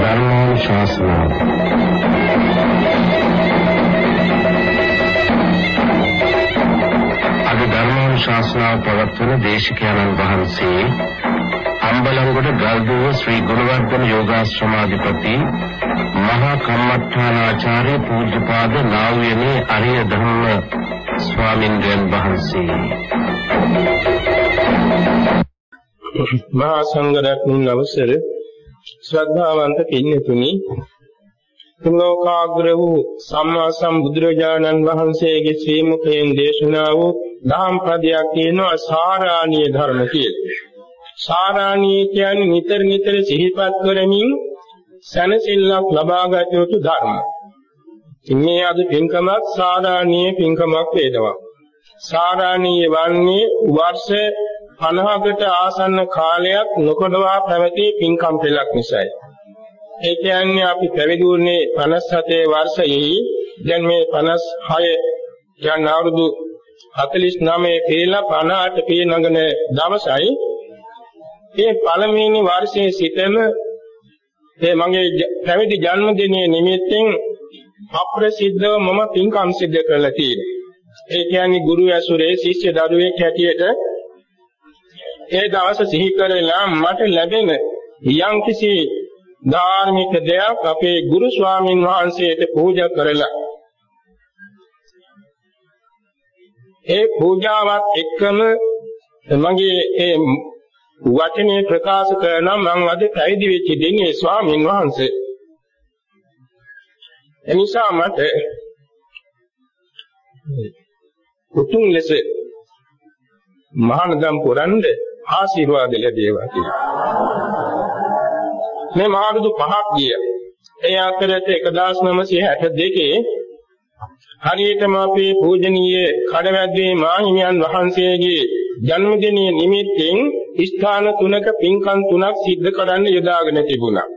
ධර්මානුශාසනාව. අද ධර්මානුශාසනාව පවත්වන දේශකයන්න් වහන්සේ අම්බලන්ගොඩ ගල්දුව ශ්‍රී ගුණවර්ධන යෝගාශ්‍රමාධිපති මහා කම්මඨානාචාර්ය පූජ්‍යපාද නා වූ යනේ අරිය ධම්ම ස්වාමින්දයන් වහන්සේ මහා සංඝරත්නයන් අවසර ශ්‍රද්ධාවන්ත පින්නතුනි තුලෝකාග්‍ර වූ සම්මා සම්බුදුරජාණන් වහන්සේගේ ශ්‍රී මුඛයෙන් දේශනා වූ දහම් පදයක් කියනවා සාරාණීය ධර්ම කියලා. සාරාණීය කියන්නේ නිතර නිතර සිහිපත් කරමින් සනසිල්ලක් ලබාගත යුතු ධර්ම. මේ අද පින්කමක් සාරාණීය පින්කමක් වේදවා. සාරාණීය වන්නේ වර්ෂ 50කට ආසන්න කාලයක් නොකඩවා පැවති පින්කම් පෙළක් නිසායි. ඒ කියන්නේ අපි පැවිදි වුණේ 57 වර්ෂයේ දැන් මේ 56 යන අවුරුදු 49 පෙළ 58 පීනඟන දවසයි මේ පළමුවෙනි වර්ෂයේ සිටම මේ මගේ පැවිදි ජන්මදිනයේ නිමිත්තෙන් අප්‍රසිද්ධව මම පින්කම් සිද්ධ කරලා තියෙනවා. ඒ කියන්නේ ගුරු ඇසුරේ ශිෂ්‍ය දරුවෙක් හැටියට ඒ දවස සිහි කරලා මට ලැබෙන යම්කිසි ධාර්මික දෙයක් අපේ ගුරු ස්වාමින් වහන්සේට පූජා කරලා ඒ පූජාවත් එක්කම මගේ ඒ වචනේ ප්‍රකාශ කරන මම අද පැවිදි වෙච්ච දිනේ ස්වාමින් වහන්සේ එනිසා මට උතුම් ලෙස මහානගම් පුරන්ද ආශිර්වාද ලැබේවා කියලා. මේ මාරුදු පහක් ගිය. ඒ අතරේ 1962 හරියටම අපේ පූජනීය කඩවැද්දේ මාහිමියන් වහන්සේගේ ජන්මදිනයේ නිමිත්තෙන් ස්ථාන තුනක පින්කම් තුනක් සිද්ධ කරන්න යොදාගෙන තිබුණා.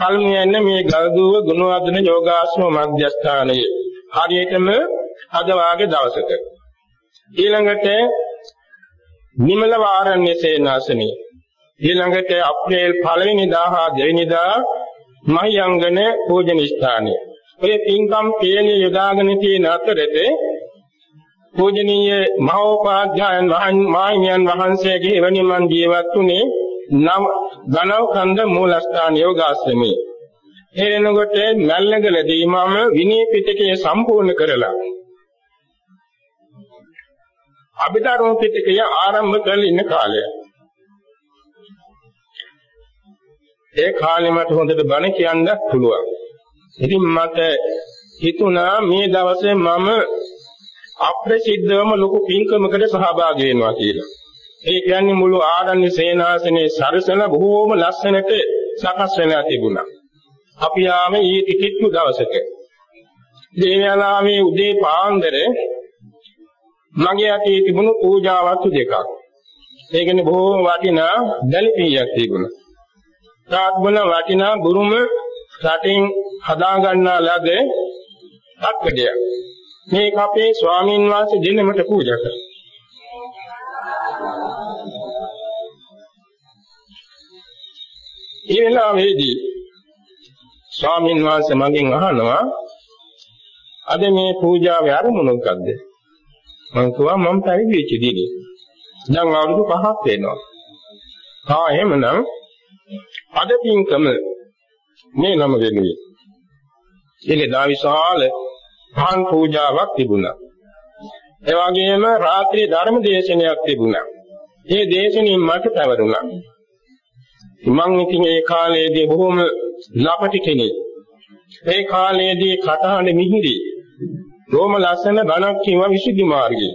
පළමුවෙන් මේ ගල්දුව ගුණවර්ධන යෝගාශ්‍රම මධ්‍යස්ථානයේ. හරියටම අද වාගේ දවසක. ඊළඟට නිමල වාරණ්‍ය සේනාසනේ ඊළඟට අප්‍රේල් පළවෙනි දා දෙවෙනිදා මහියංගන පූජන ස්ථානය. ඔය පින්කම් පියලිය යොදාගෙන තියෙන අතරේ පූජනීය මහෝපාධ්‍යායන් මහාඥාන් වහන්සේගේ එවැනි මන් ජීවත් වුණේ නව ගණව කන්ද මූලස්ථාන යෝගාශ්‍රමයේ. ඒ වෙනකොට මල්ලගලදී මම විනය පිටකය සම්පූර්ණ කරලා අභිධර්ම පිටකය ආරම්භ කරලා ඉන්න කාලය. ඒ කාලේ මට හොඳට බණ කියන්න පුළුවන්. ඉතින් මට හිතුණා මේ දවසේ මම අප්‍රසිද්ධවම ලොකු පින්කමකට සහභාගී වෙනවා කියලා. ඒ කියන්නේ මුළු ආරණ්‍ය සේනාසනේ සරසන බොහෝම ලස්සනට සකස් වෙලා තිබුණා. අපි ආවේ ඊට කිට්ටු දවසක. දේවාලාමේ උදේ පාන්දර මගේ අතේ තිබුණු පූජා වස්තු දෙකක්. ඒ කියන්නේ බොහෝම වටිනා දැලිපියක් තිබුණා. තාත්මන වටිනා බුරුම රටින් හදා ගන්නා ලද අක්කඩයක්. මේක අපේ ස්වාමින් වහන්සේ දෙන්නමට පූජා කළා. ඒ වෙලාවේදී ස්වාමින් වහන්සේ මගෙන් අහනවා අද මේ පූජාවේ අරමුණ මොකක්ද? මම කිව්වා මම පැවිදි වෙච්ච දිනේ. දැන් අවුරුදු 5ක් වෙනවා. ආ එහෙමනම් අද පින්කම මේ නම වෙනුවේ. එලෙදා විශාල පහන් පූජාවක් තිබුණා. ඒ වගේම රාත්‍රී ධර්ම දේශනයක් තිබුණා. ඒ දේශනින් මට පැවරුණා. මම ඉතින් ඒ කාලයේදී බොහොම ලපටි කෙනෙක්. ඒ කාලයේදී කටහඬ මිහිරි. රෝම ලස්සන බණක් කියව විසුද්ධි මාර්ගයේ.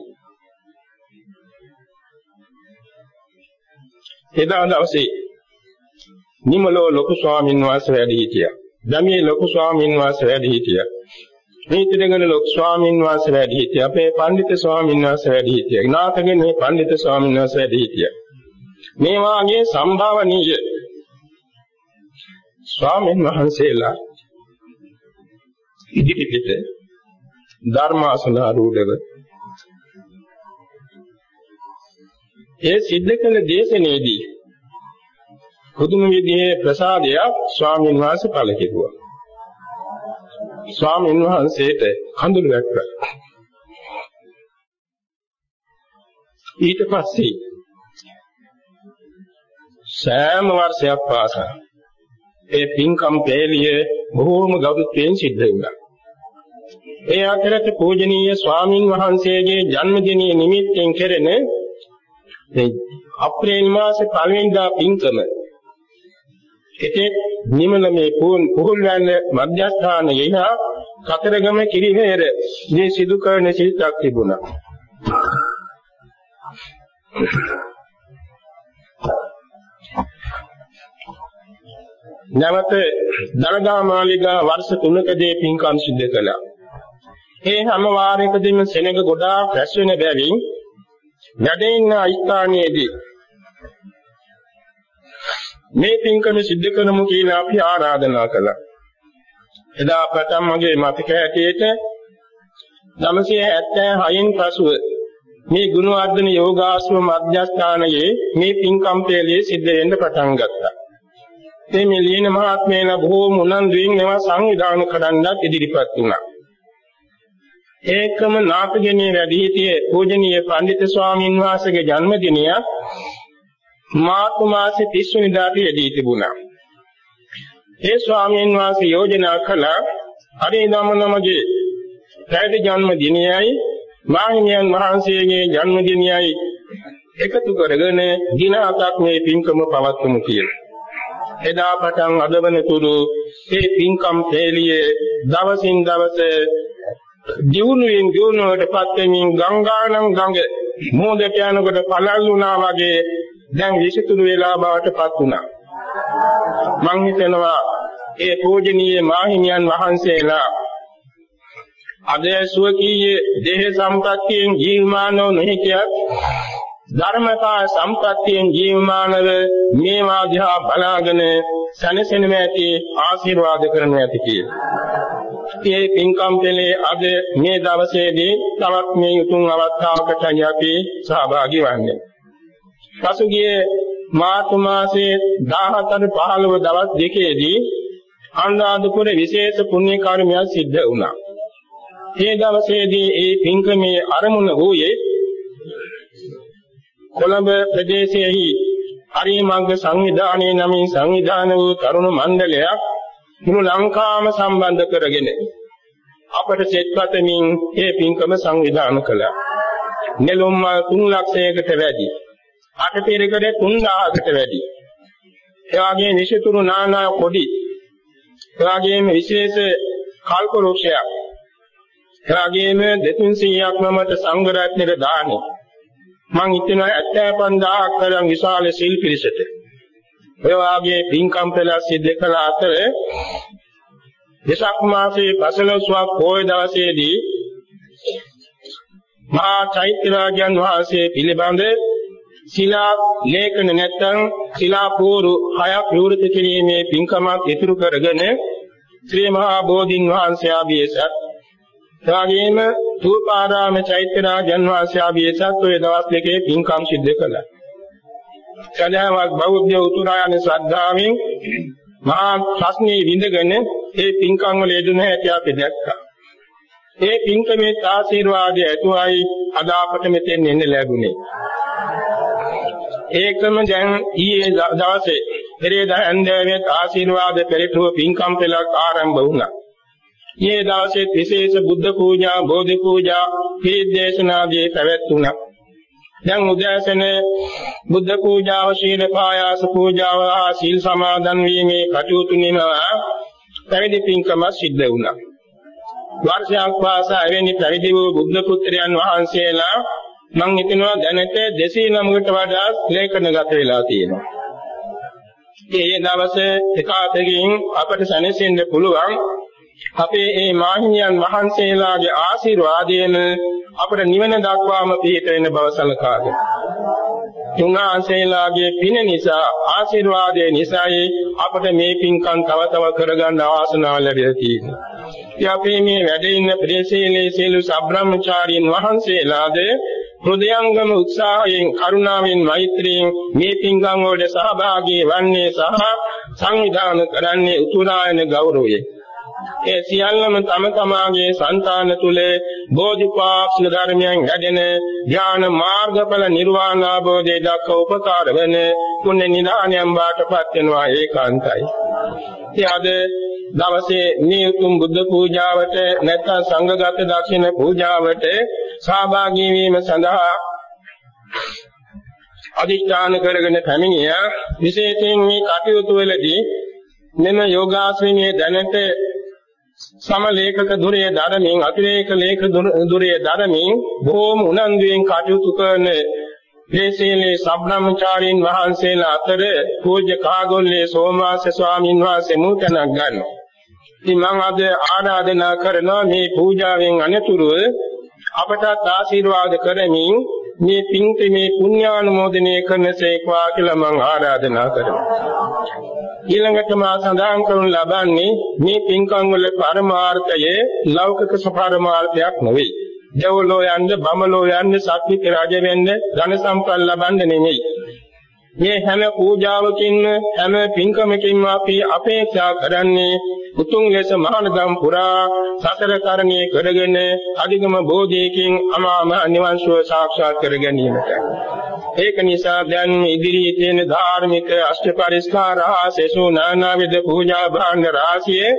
එදා දවසේ නිමලෝ ලොකු ස්වාමීන් වහන්සේ වැඩ හිටියා. ගමේ ලොකු ස්වාමීන් වහන්සේ වැඩ හිටියා. මේතිරගල ලොකු ස්වාමීන් වහන්සේ වැඩ හිටියා. අපේ පඬිත් ස්වාමීන් වහන්සේ වැඩ හිටියා. නාථගේ මේ පඬිත් ස්වාමීන් වහන්සේ වැඩ හිටියා. මේ වාගේ සම්භාවනීය ස්වාමීන් වහන්සේලා ඉදිරිපිට ධර්මාසන ආරූඪව ඒ සිද්ධ කළ දේශනේදී පුදුම විදිහේ ප්‍රසාදයක් ස්වාමීන් වහන්සේ පළ කෙරුවා. ස්වාමීන් වහන්සේට කඳුළු වැක්කා. ඊට පස්සේ සෑම වර්ෂයක් පාසා ඒ පින්කම් පෙළිය බොහෝම ගෞරවයෙන් සිද්ධ වුණා. ඒ අතරත පූජනීය ස්වාමින් වහන්සේගේ ජන්මදිනය නිමිත්තෙන් කෙරෙන මේ අප්‍රේල් මාසේ පළවෙනිදා පින්කම ඒකේ නිමල මේ පුහුල් වැන්න මධ්‍යස්ථානයේ හා කතරගම කිරිහෙර මේ සිදු කරන සිල්පක් තිබුණා. නැවත දලදා මාලිගා වර්ෂ 3කදී පින්කම් සිදු කළා. ඒ හැම වාරයකදීම සෙනඟ ගොඩාක් රැස් වෙන බැවින් වැඩෙන්න ස්ථානයේදී මේ පින්කම සිද්ධ කරමු කියලා අපි ආරාධනා කළා. එදා පටන් මගේ මතක හැටියට 976න් පසුව මේ ගුණවර්ධන යෝගාශ්‍රම මධ්‍යස්ථානයේ මේ පින්කම් පෙළේ සිද්ධ වෙන්න පටන් ගත්තා. මේ මිලියන මහත්මයලා බොහෝ මුනන්දුවෙන් මේවා සංවිධානය කරන්නත් ඉදිරිපත් වුණා. ඒකම නාථගෙනේ වැඩි සිටියේ පූජනීය පඬිත් ස්වාමීන් වහන්සේගේ ජන්මදිනය මාර්තු මාසේ 30 වෙනිදාට යෙදී තිබුණා. ඒ ස්වාමීන් වහන්සේ යෝජනා කළා හරි නමනමගේ පැවිදි ජන්මදිනයයි මාහිමියන් වහන්සේගේ ජන්මදිනයයි එකතු කරගෙන දින හතක් මේ පින්කම පවත්වමු කියලා. එදා පටන් අද වනතුරු මේ පින්කම් පෙළියේ දවසින් දවස දියුණුවෙන් දියුණුවටපත් වෙමින් ගංගානම් ගඟ මොහොතට යනකොට පළල් වුණා වගේ දැන් විසිතුරු වෙලා බවටපත් වුණා. මං හිතනවා ඒ පූජනීය මාහිමියන් වහන්සේලා අද සුවකීය දේහ සම්පත්තියෙන් ජීවමානව නොහිටියත් ධර්මතා සම්පත්තියෙන් ජීවමානව මේ වාදිහා බලාගෙන සනසෙනම ඇති ආශිර්වාද කරනු ඇති කියලා. ඒ පින්කම් පෙළේ අද මේ දවසේදී තවත් මේ උතුම් අවස්ථාවකට අපි සහභාගී වන්නේ. පසුගිය මාර්තු මාසයේ 14 15 දවස් දෙකේදී අනුරාධපුර විශේෂ පුණ්‍ය කර්මයක් සිද්ධ වුණා. මේ දවසේදී ඒ පින්කමේ අරමුණ වූයේ කොළඹ ප්‍රදේශයේහි හරිමග්ග සංවිධානයේ නමින් සංවිධාන වූ තරුණ මණ්ඩලයක් මුළු ලංකාවම සම්බන්ධ කරගෙන අපට සෙත්පතමින් මේ පින්කම සංවිධානය කළා. නෙළුම් මල් 3 ලක්ෂයකට වැඩි. අටපිරිකඩ 3000කට වැඩි. එවාගේ විශේෂතුරු නානා කොඩි. එවාගේම විශේෂ කල්ප වෘක්ෂයක්. එවාගේම 200ක් නමට සංඝ රත්නයේ දානේ. මං හිතනවා 75000ක් තරම් විශාල සිල් පිරිසට. ඒ වාගේ පින්කම් පෙළ සිද්ධ කළ අතර දසක් මාසයේ පසළොස්වක් පොය දවසේදී මහා චෛත්‍ය රාජයන් වහන්සේ පිළිබඳ ශිලා ලේඛන නැත්නම් ශිලා පෝරු හයක් විවෘත කිරීමේ පින්කමක් ඉතුරු කරගෙන ශ්‍රී මහා බෝධින් වහන්සේ ආභියසත් එවාගෙම තූපාරාම චෛත්‍ය රාජන් වහන්සේ ආභියසත් ඔය දවස් දෙකේ පින්කම් සිද්ධ කළා. සදාවක් බෞද්ධ උතුරායන ශ්‍රද්ධාවෙන් මහා ප්‍රශ්නේ විඳගෙන ඒ පින්කම් වල යෙදුන හැටි අපි දැක්කා. ඒ පින්කමේ ආශිර්වාදය ඇතුවයි අද අපට මෙතෙන් එන්න ලැබුණේ. ඒකම දැන් ඊයේ දවසේ පෙරේදා හන්දෑවේ ආශිර්වාද පෙරටුව පින්කම් පෙළක් ආරම්භ වුණා. ඊයේ දවසේ විශේෂ බුද්ධ පූජා, බෝධි පූජා, පීඩේශනාදී පැවැත්ුණා. දැන් උදෑසන බුද්ධ පූජාව, ශීල පායාස පූජාව හා සීල් සමාදන් වීමේ කටයුතු නිමවා පැවිදි පින්කම සිද්ධ වුණා. වර්ෂයක් පාසා එවැනි පැවිදි වූ බුද්ධ පුත්‍රයන් වහන්සේලා මම හිතනවා දැනට 209කට වඩා ලේඛනගත වෙලා තියෙනවා. මේ දවසේ එකාතකින් අපට සැනසෙන්න පුළුවන් අපේ මේ මාහිමියන් වහන්සේලාගේ ආශිර්වාදයෙන් අපට නිවන දක්වාම පිහිට වෙන බව සලකාගෙන. උන්වහන්සේලාගේ පින නිසා ආශිර්වාදයේ නිසායි අපට මේ පින්කම් තව තව කරගන්න ආසනාව ලැබිලා තියෙන්නේ. ඉතින් අපි මේ වැඩ ඉන්න ප්‍රදේශයේ සියලු සබ්‍රාහ්මචාරීන් වහන්සේලාද හෘදයංගම උත්සාහයෙන් කරුණාවෙන් මෛත්‍රියෙන් මේ පින්කම් වලට සහභාගී වන්නේ සහ සංවිධානය කරන්නේ උතුරායන ගෞරවයෙන් ඒ සියල්ලම තම තමාගේ సంతාන තුල බෝධිපාක්ෂික ධර්මයන් වැඩෙන ඥාන මාර්ගඵල නිර්වාණ ආબોධය දක්වා උපකාර වෙන කුණ්‍ය නිදානියම් වාටපත් වෙනවා ඒකාන්තයි. ඉතින් දවසේ මේ උතුම් බුද්ධ පූජාවට නැත්නම් සංඝගත දක්ෂින පූජාවට සහභාගී වීම සඳහා අධිෂ්ඨාන කරගෙන පැමිණිය විශේෂයෙන් මේ කටයුතු වලදී මෙම යෝගාශ්‍රමයේ දැනට සමලේඛක දුරේ ධර්මයෙන් අතිරේක ලේඛ දුරේ ධර්මයෙන් බොහෝම උනන්දුවෙන් කටයුතු කරන දේශීලේ සබ්‍රාහ්මචාරීන් වහන්සේලා අතර පූජ්‍ය කාගොල්ලේ සෝමාස ස්වාමීන් වහන්සේ මුතනක් ගන්නවා. ඉතින් මම අද ආරාධනා කරනවා මේ පූජාවෙන් අනතුරුව අපටත් ආශිර්වාද කරමින් මේ පින්ති මේ පුණ්‍යානුමෝදනය කරනසේක්වා කියලා මම ආරාධනා කරනවා. ඊළඟට මා සඳහන් කරනු ලබන්නේ මේ පින්කම් වල පරමාර්ථය ලෞකික සපරමාර්ථයක් නෙවෙයි. දෙව්ලෝ යන්න, බමලෝ යන්න, සත්විත රජ වෙන්න, ධන සම්පත් ලබන්න නෙමෙයි. මේ හැම පූජාවකින්ම හැම පින්කමකින්ම අපි අපේක්ෂා කරන්නේ උතුම් ලෙස මහානදම් පුරා සතර කරණීය කරගෙන අධිගම බෝධියකින් අමාම නිවන් සුව සාක්ෂාත් කර ගැනීමට. ඒක නිසා දැන් ඉදිරියේ තියෙන ධාර්මික අෂ්ට පරිස්කාර ආසෙසු නානාවිද පූජා භාණ්ඩ රාශියේ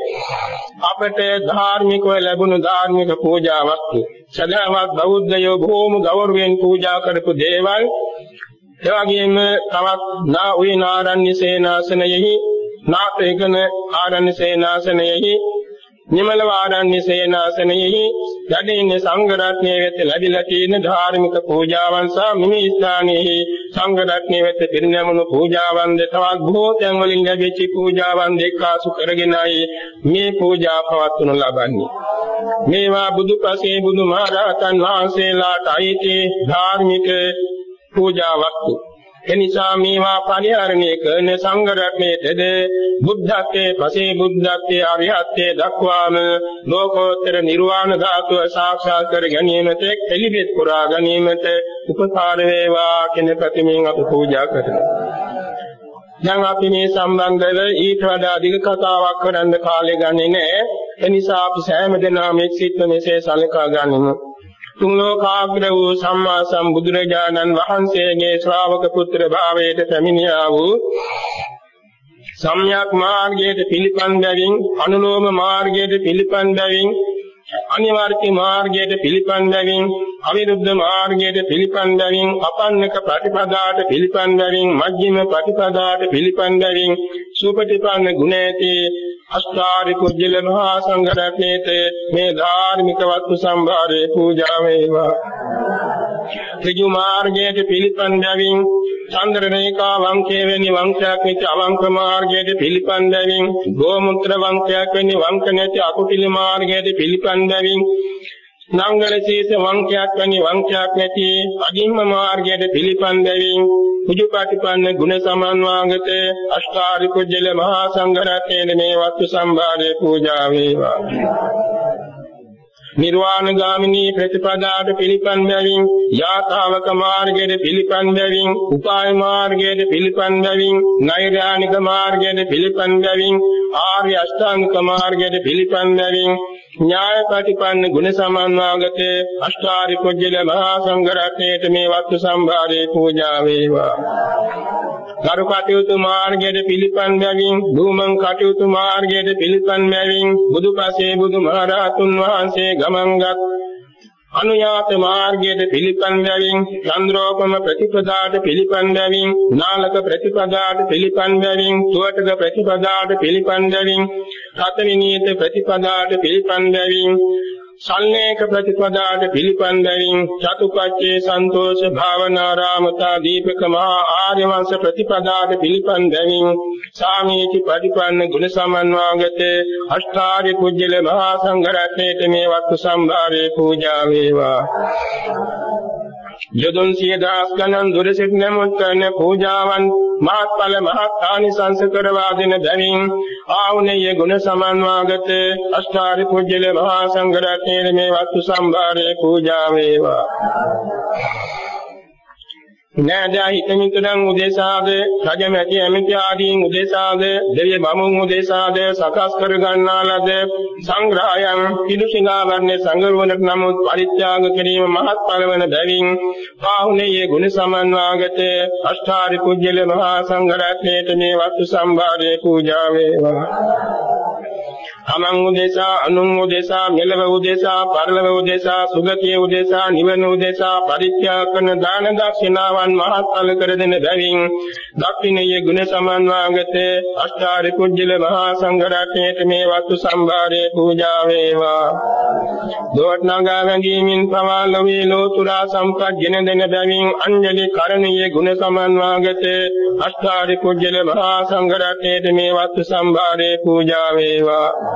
අපට ධාර්මිකව ලැබුණු ධාර්මික පූජා වස්තු සදාවත් බෞද්ධයෝ බොහෝම ගෞරවයෙන් පූජා කරපු දේවල් එවැගේම තවත් නා උයනාරණ්‍ය සේනාසනයෙහි නාපේකන ආරණ්‍ය සේනාසනයෙහි නිමල ආරණ්‍ය සේනාසනයෙහි යදින සංඝ රත්නයේ වෙත ලැබිලා තියෙන ධාර්මික පූජාවන් සහ මිනි ස්ථානයේ සංඝ රත්නයේ වෙත පිරිනැමුණු පූජාවන් තවත් බොහෝ තැන් වලින් ලැබිච්ච පූජාවන් දෙක්කාසු කරගෙනයි මේ පූජා පවත්වනු ලබන්නේ. මේවා බුදුපසේ බුදුමහරහතන් වහන්සේලාට අයිති ධාර්මික පූජා වස්තු. එනිසා මේවා පරිහරණය කරන සංඝ රත්නයේද බුද්ධත්වයේ පසේ බුද්ධත්වයේ අරිහත්ත්වයේ දක්වාම ලෝකෝත්තර නිර්වාණ ධාතුව සාක්ෂාත් කර ගැනීමට එළිවෙත් පුරා ගැනීමට උපකාර වේවා කියන ප්‍රතිමයෙන් අපි පූජා කරනවා. දැන් අපි මේ සම්බන්ධව ඊට වඩා අධික කතාවක් කරන්න කාලය ගන්නේ නැහැ. එනිසා අපි සෑම දිනම එක් සිත් මෙසේ සලකා ගනිමු. තුන් ලෝකාග්‍ර වූ සම්මා සම්බුදුරජාණන් වහන්සේගේ ශ්‍රාවක පුත්‍ර භාවයට පැමිණියා වූ සම්්‍යක් මාර්ගයට පිළිපන් බැවින් අනුලෝම මාර්ගයට පිළිපන් බැවින් අනිවාර්ය මාර්ගයට පිළිපන් බැවින් අවිරුද්ධ මාර්ගයට පිළිපන් බැවින් අපන්නක ප්‍රතිපදාට පිළිපන් බැවින් මජ්ක්‍ධිම ප්‍රතිපදාට පිළිපන් බැවින් සුපටිපන්න ගුණ ඇති අෂ්ටාරි කුජල මහා සංඝ රත්නයේත මේ ධාර්මික වස්තු සම්භාරේ පූජා වේවා. ත්‍රිජු මාර්ගයේ පිළිපන් බැවින් චන්ද්‍රනේකා වංකේ වෙනි වංශයක් වෙච්ච අවංක මාර්ගයේ පිළිපන් බැවින් ගෝමුත්‍ර වංශයක් වෙනි වංක නැති අකුටිල මාර්ගයේ පිළිපන් බැවින් නංගල සීස වංශයක් වැනි වංශයක් නැති අදිම්ම මාර්ගයට පිළිපන් බැවින් උජුපාටිපන්න ගුණ සමන්වාගත අෂ්ටාරි කුජල මහා සංඝ රත්නයේ මේ වස්තු සම්භාරයේ පූජා වේවා. නිර්වාණ ගාමිනී ප්‍රතිපදාට පිළිපන් බැවින් යාතාවක මාර්ගයට පිළිපන් බැවින් උපාය මාර්ගයට පිළිපන් බැවින් නෛර්යානික මාර්ගයට පිළිපන් බැවින් ආර්ය අෂ්ටාංගික මාර්ගයට පිළිපන් බැවින් ඥාය ප්‍රතිපන්න ගුණ සමන්වාගත අෂ්ටාරි කුජල මහා සංඝ රත්නයේ මේ වස්තු සම්භාරයේ පූජා වේවා. කරු කටයුතු මාර්ගයට පිළිපන් බැවින් භූමං කටයුතු මාර්ගයට පිළිපන් බැවින් බුදුපසේ බුදුමහරහතුන් වහන්සේ ගමන්ගත් අනුයාත මාර්ගයට පිළිපන් බැවින් චන්ද්‍රෝපම ප්‍රතිපදාට පිළිපන් බැවින් නාලක ප්‍රතිපදාට පිළිපන් බැවින් සුවටක ප්‍රතිපදාට පිළිපන් බැවින් රතවිනීත ප්‍රතිපදාට පිළිපන් බැවින් සල්ලේක ප්‍රතිපදාට පිළිපන් බැවින් චතුපච්චේ සන්තෝෂ භාවනාරාමතා දීපක මහා ආර්ය වංශ ප්‍රතිපදාට පිළිපන් බැවින් සාමීචි ප්‍රතිපන්න ගුණ සමන්වාගත අෂ්ටාර්ය කුජල මහා සංඝ රත්නයේ මේ වත්තු සම්භාරේ පූජා වේවා. යොදුන් සිය දහස් ගණන් දුර සිට නමුත් කරන පූජාවන් මහත්ඵල මහත් ආනිසංස කරවා දෙන බැවින් ආවුනේය ගුණ සමන්වාගත අෂ්ටාරි පුජ්‍යල මහා සංඝ රත්නයේ මේ වස්තු සම්භාරයේ පූජා වේවා. නෑදෑ හිතමිතුරන් උදෙසාද රජමැති ඇමති ආදීන් උදෙසාද දෙවිය බමුන් උදෙසාද සකස් කර ගන්නා ලද සංග්‍රහයන් පිළිසිඟාවන්නේ සංගරුවනට නමුත් පරිත්‍යාග කිරීම මහත්ඵල වන බැවින් පාහුනේ ගුණ සමන්වාගත අෂ්ටාරි කුජල මහා සංඝ රත්නයේ මේ වස්තු සම්භාරයේ පූජා වේවා. තමන් උදෙසා අනුන් උදෙසා මෙලව උදෙසා පරලව උදෙසා සුගතිය උදෙසා නිවන උදෙසා පරිත්‍යාග කරන දාන දක්ෂිනාවන් මහත්ඵල කර දෙන බැවින් දක්ෂිනයේ ගුණ සමන්වාගත අෂ්ටාරි කුජල මහා සංඝ රත්නයේ මේ වස්තු සම්භාරයේ පූජා වේවා. දෝත්නගා වැඟීමින් පවා ලෝවේ ලෝතුරා සම්පත් ගෙන දෙන බැවින් අංජලි කරණීය ගුණ සමන්වාගත අෂ්ටාරි කුජල මහා සංඝ රත්නයේ මේ වස්තු සම්භාරයේ පූජා වේවා.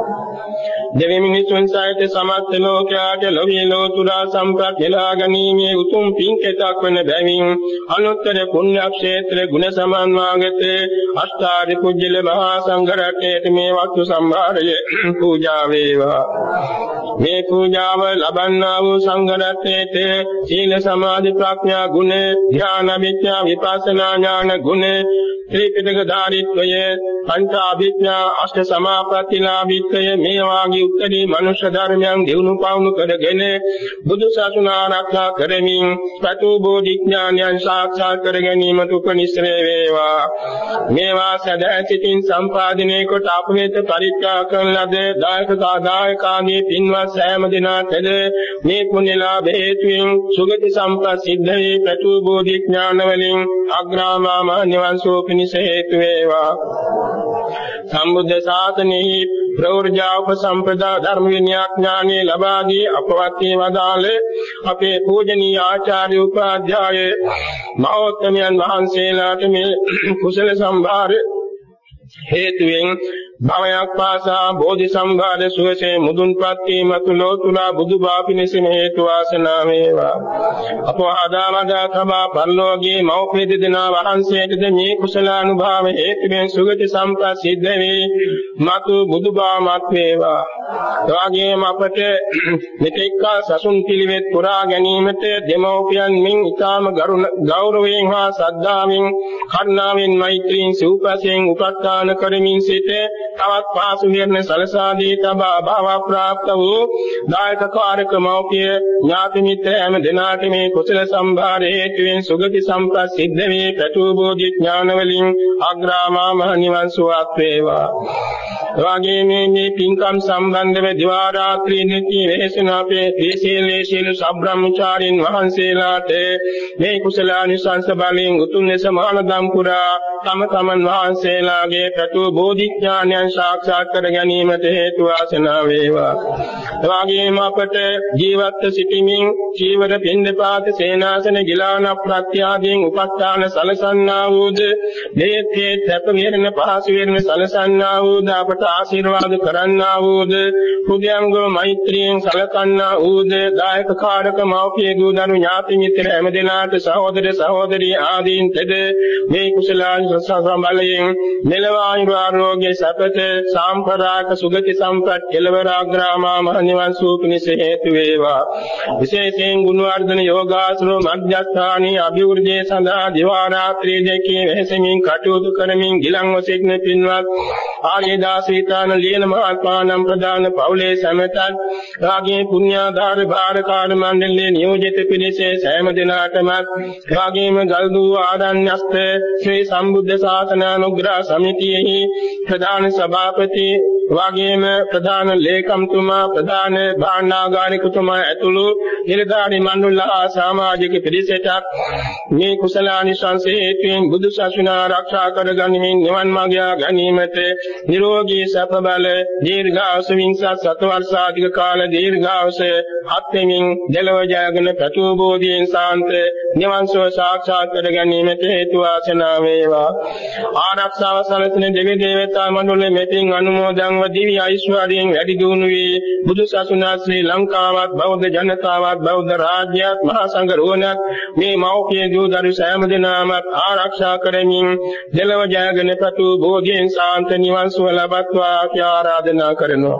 දෙවි මිනිසුන් සහිත සමස්ත ලෝකයාට ලෝභී ලෝතුරා සම්ප්‍රත් හෙලා ගැනීමේ උතුම් පින්කෙතක් වන බැවින් අනුත්තර පුණ්‍ය ක්ෂේත්‍ර ගුණ සමන්වාගත අෂ්ටාරි කුජල මහා සංඝ රත්නයේ මේ වස්තු සම්භාරය පූජා වේවා. මේ පූජාව ලබන්නා වූ සංඝ රත්නයේ සීල සමාධි ප්‍රඥා ගුණ ධ්‍යාන විද්‍යා විපස්සනා ඥාන ගුණ ත්‍රිපිටක ධාරිත්වය පංච අභිඥා අෂ්ට සමාපත්තිලාභීත්වය මේ වාගේ උත්තරී මනුෂ්‍ය ධර්මයන් දිනු පවුණු කරගෙන බුදු සසුන ආරක්ෂා කරමින් පතු බෝධිඥානයන් සාක්ෂාත් කර ගැනීමට උපනිශ්‍රේ වේවා. මේවා සදාසිතින් සම්පාදිනේ කොට අප වෙත පරිත්‍යාග කරන ලද දායක සාදායකාගේ පින්වත් සෑම දිනාටද මේ පුණ්‍යලාභ හේතුවෙන් සුගති සම්පත් සිද්ධ වේ පතු බෝධිඥාන වලින් අග්‍රාමාම නිවන් සුව පිණිස හේතු වේවා. සම්බුද්ධ ශාසනයෙහි ප්‍රවෘජා උපසම්පදා ධර්ම විනයාඥානෙ ලබා දී අපවත් වදාළ අපේ පූජනීය ආචාර්ය උපාධ්‍යාය මහෝත්තමයන් වහන්සේලාට මේ කුසල සම්භාර හේතුවෙන් භවයක් පාසා බෝධි සම්භාර සුවසේ මුදුන්පත් වීමතු ලෝතුරා බුදු බාපිනිසින හේතු වාසනා වේවා. අපවහදාවදා තමා පරලෝකයේ මෞපිය දෙදෙනා වහන්සේටද මේ කුසලානුභාව හේතුවෙන් සුගති සම්පත් සිද්ධ වේ මතු බුදු බාමත් වේවා. එවාගේම අපට මෙතෙක්කා සසුන් පිළිවෙත් පුරා ගැනීමට දෙමව්පියන් මින් ඊටාම ගෞරවයෙන් හා ශ්‍රද්ධාවෙන් කරුණාවෙන් මෛත්‍රියෙන් සිව්පසයෙන් උපස්ථාන කරමින් සිට තවත් පාසු විරණ සලසාදී තබා භව ප්‍රාප්ත වූ දායක කාරක මෞපිය ඥාති මිත්‍ර හැම දෙනාට මේ කුසල සම්භාර හේතුවෙන් සුගති සම්පත් සිද්ධ වේ පැතු බෝධි ඥාන වලින් අග්‍රාමා මහ නිවන් සුවත් වේවා. එවාගේ මේ මේ පින්කම් සම්බන්ධව දිවා රාත්‍රී නිති වෙහෙසන අපේ තේසීලේ සීල සබ්‍රාහ්මචාරින් වහන්සේලාට මේ කුසලානිසංස බලයෙන් උතුම් ලෙස මහානදම් පුරා තම තමන් වහන්සේලාගේ පැතු බෝධි ඥානයන් සාක්ෂාත් කර ගැනීමට හේතු වාසනා වේවා. එවාගේම අපට ජීවත් සිටීමෙන් චීවර පින්දපාත සේනාසන ගිලාන ප්‍රත්‍යාදීන් උපස්ථාන සලසන්නා වූද දේත්තේ තප විහෙරණ පහසු විහෙරණ සලසන්නා වූද අපට ආශිර්වාද කරන්නා වූද හෘදයන්ගම මෛත්‍රියෙන් සලකන්නා වූද දායක කාරක මෞපිය දූ දනු ඥාති මිත්‍ර හැම දෙනාට සහෝදර සහෝදරී ආදීන් තෙද මේ කුසලාන් සසම්බලයෙන් මෙලව ආයුරෝග්‍ය සපත සාම්පරාක සුගති සම්පත් කෙලවර අග්‍රාමා මහ නිවන් සූ පිණිස හේතු වේවා. විශේෂයෙන් ගුණවර්ධන යෝගාසන මධ්‍යස්ථානී අභිවෘද්ධිය සඳහා දිවා රාත්‍රී දෙකේ වෙහෙසමින් කටයුතු කරමින් ගිලන්ව සිටින පින්වත් ආර්යදාසීතාන ලියන මහත්මානම් ප්‍රදාන පවුලේ සමතත් රාගයේ පුණ්‍යාධාර භාරකාර මණ්ඩලයේ නියෝජිත පිරිසේ සෑම දිනාටම රාගයේම ගල්දු ආරණ්‍යස්ත ශ්‍රී සම්බුද්ධ ශාසන අනුග්‍රහ සමිතියෙහි ප්‍රධාන සභාපති වගේම ප්‍රධාන ලේකම්තුමා ප්‍රධාන භාණ්ඩාගාරිකතුමා ඇතුළු නිලධාරි මණ්ඩල සමාජික පිරිසට මේ කුසලානිසංස හේතුවෙන් බුදු සසුන ආරක්ෂා කරගනිමින් නිවන් මාර්ගය ගැනීමට නිරෝගී සැප බල දීර්ඝාස වින්සත් සත වර්ෂාධික කාල දීර්ඝාස හත් වෙමින් දෙලව ජයගෙන ප්‍රතු බෝධියෙන් සාන්ත නිවන් සුව සාක්ෂාත් කර ගැනීමට හේතු වාසනා වේවා. ආරක්ෂාව සැලසෙන දෙවි දේවතා මණ්ඩලෙ මෙතින් අනුමෝදන්ව දිව්‍ය ඓශ්වර්යයෙන් වැඩි දියුණු වී බුදු සසුන ශ්‍රී ලංකාවත් බෞද්ධ ජනතාවත් බෞද්ධ රාජ්‍යයක් මහා සංඝ රෝණක් මේ මෞඛ්‍ය දූ දරු සෑම දිනම ආරක්ෂා කරමින් දෙලව ජයගෙන පතු බෝධියෙන් සාන්ත නිවන් සුව ලබත්වා කියා ආරාධනා කරනවා.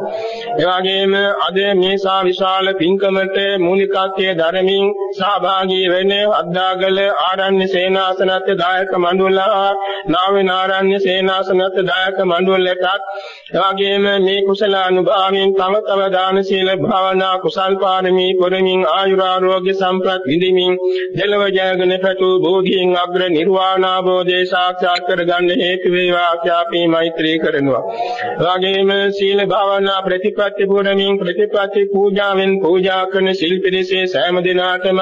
එවාගෙම අද මේසා විශාල පින්කමට මූලිකත්වයේ ධර්මින් සහභාගී වෙන අද්දාගල ආරණ්‍ය සේනාසනත් දායක මණ්ඩලලා නාවේ නාරණ්‍ය සේනාසනත් දායක මණ්ඩලයටත් එවාගෙම මේ කුසල අනුභවයෙන් තව තව දාන සීල භාවනා කුසල් පාරමී පුරමින් ආයුරාෝග්‍ය සම්ප්‍රත් විඳිමින් දෙලව ජයගෙන පැතු බෝධියෙන් අග්‍ර නිර්වාණ අවබෝධය සාක්ෂාත් කරගන්න හේතු වේවා අපි මෛත්‍රී කරනවා. එවාගෙම සීල භාවනා ප්‍රතිපත්ති පුරමින් ප්‍රතිපත්ති පූජාවෙන් පූජා කරන ශිල්පිරිසේ සෑම දිනාටම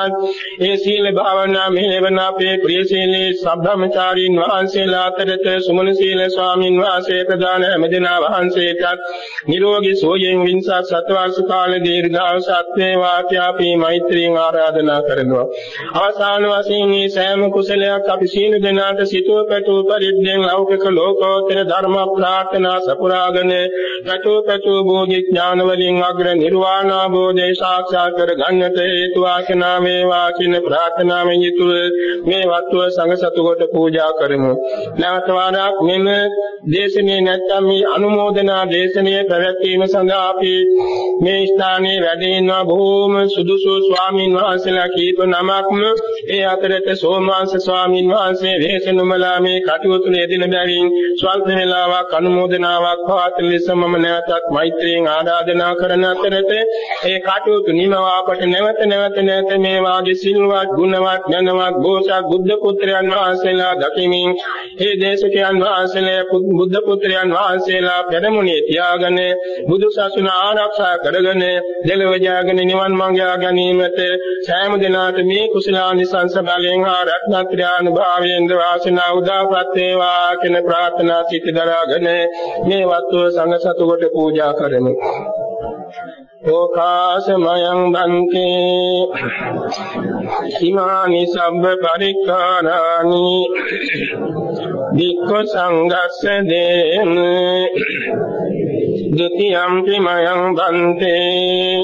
ඒ සීල භාවනා මෙහෙවන අපේ ප්‍රියශීලී සබ්‍රාහ්මචාරීන් වහන්සේලා අතරත සුමන සීල ස්වාමින් වහන්සේ ප්‍රදාන හැමදෙනා වහන්සේටත් නිරෝගී සෝයෙන් වින්සත් සත්වාස කාල දීර්ඝාසත් වේවා අපි මෛත්‍රියෙන් ආරාධනා කරනවා. අවසාන වශයෙන් මේ සෑම කුසලයක් අපි සීල දෙනාට සිතුව පැතුව පරිද්දෙන් ලෞකික ලෝකෝත්තර ධර්ම ප්‍රාර්ථනා සපුරාගෙන පැතුව පැතුව බෝධි ඥාන වලින් අග්‍ර නිර්වාණ අවබෝධය සාක්ෂාත් කර ගන්නට හේතු වාසනා වේවා කියන ප්‍රාර්ථනාවෙන් යුතුව මේ වත්ව සංඝ සතු කොට පූජා කරමු. නැවත වාරයක් මෙම දේශනේ නැත්නම් මේ අනුමෝදනා දේශනය පැවැත්වීම සඳහා අපි මේ ස්ථානයේ වැඩ ඉන්නා බොහෝම සුදුසු ස්වාමින් වහන්සේලා කීප නමක්ම ඒ අතරට සෝමාංශ ස්වාමින් වහන්සේ වේසනුමලා මේ කටයුතු යෙදෙන බැවින් ස්වල්ප වේලාවක් අනුමෝදනාවක් පවත්වන ලෙස මම නැවතත් මෛත්‍රියෙන් ආරාධනා කරන අතරත ඒ කටයුතු නිමවාපට නැවත නැවත නැවත මේ වාගේ සිල්වත් ගුණවත් ඥානවත් බෝසත් බුද්ධ පුත්‍රයන් වහන්සේලා දකිමින් ඒ දේශකයන් වහන්සේලා බුද්ධ පුත්‍රයන් වහන්සේලා පෙරමුණේ තියාගෙන බුදු සසුන ආරක්ෂා කරගෙන දෙලොව ජයගෙන නිවන් මඟ ගැනීමට සෑම දිනාට මේ කුසලානිසංස බලයෙන් හා රත්නත්‍රානුභාවයෙන් වාසනාව උදාපත් වේවා කියන ප්‍රාර්ථනා සිත දරාගෙන මේ වත්ව සංඝ සතු කොට පූජා කරමු. ඕකාසමයං බන්තේ හිමානි සබ්බ පරික්ඛාරානි වික්ඛ සංඝස්ස දේන. ဒ ුතියම්පි මයං බන්තේ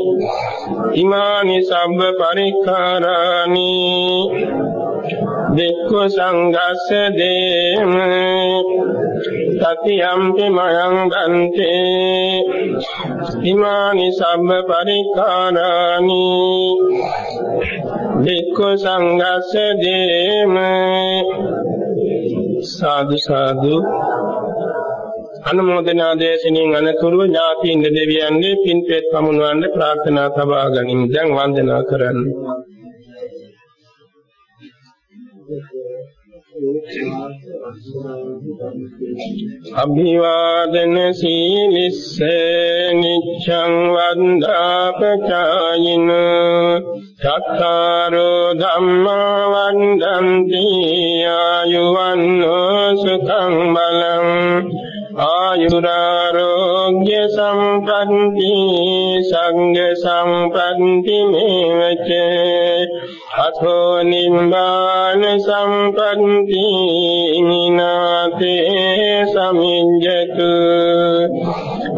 හිමානි සබ්බ පරික්ඛාරානි වික්ඛ සංඝස්ස දේන තතියම්පි මයං බන්තේ හිමානි සබ්බ පරික්ඛානානි වික්ඛ සංඝස්ස දේම සාදු සාදු අනුමෝදනා දේශනින් අනතුරුව ඥාතීන් දෙවියන්ගේ පින්පෙත් පමුණවන්න ප්‍රාර්ථනා සබා ගනිමු. දැන් වන්දනා කරන්න. අභිවාදන සීලිස්ස නිච්ඡං වන්දාපචායින චත්තාරෝ ධම්මා වන්දන්ති ආයුවන්නෝ සුඛං බලං ආයුරාරෝග්‍ය සම්පන්ති සංඝ සම්පන්ති මේවච අතෝ නිම්බාන සම්පන්ති මිනාතේ සමිඤ්ජතු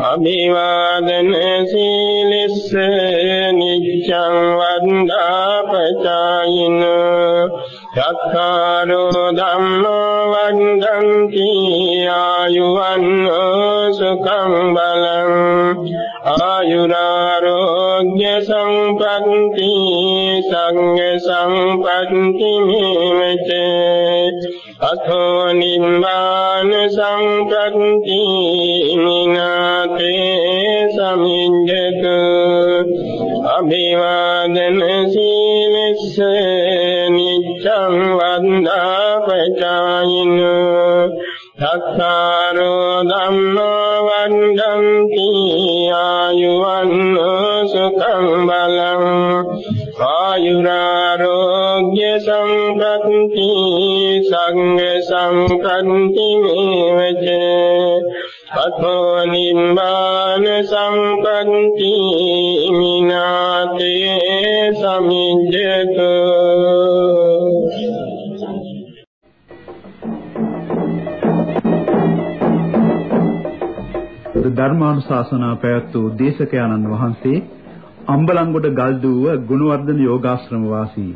අභිවාදන සීලිස්ස නිච්ඡං වන්දාපචායින චක්ඛාරෝ ධම්මෝ වන්දන්ති ආයුවන්නෝ සුඛං සංඝ සම්පන්ති මේචේ අතෝ නිම්මාන සම්පන්ති මිනාතේ සමිඤ්ජතු අභිවාදන සීලස්ස නිච්ඡං වන්දාපචායින සක්කාරෝ ධම්මෝ වන්දන්ති සංකන්ති වේවච අතෝ නිම්මාන සංකන්ති මිනාතේ සමිජ්ජතු ධර්මානුශාසනා පැවැත් වූ දේශකයන්න් වහන්සේ අම්බලන්ගොඩ ගල්දුව ගුණවර්ධන යෝගාශ්‍රම වාසී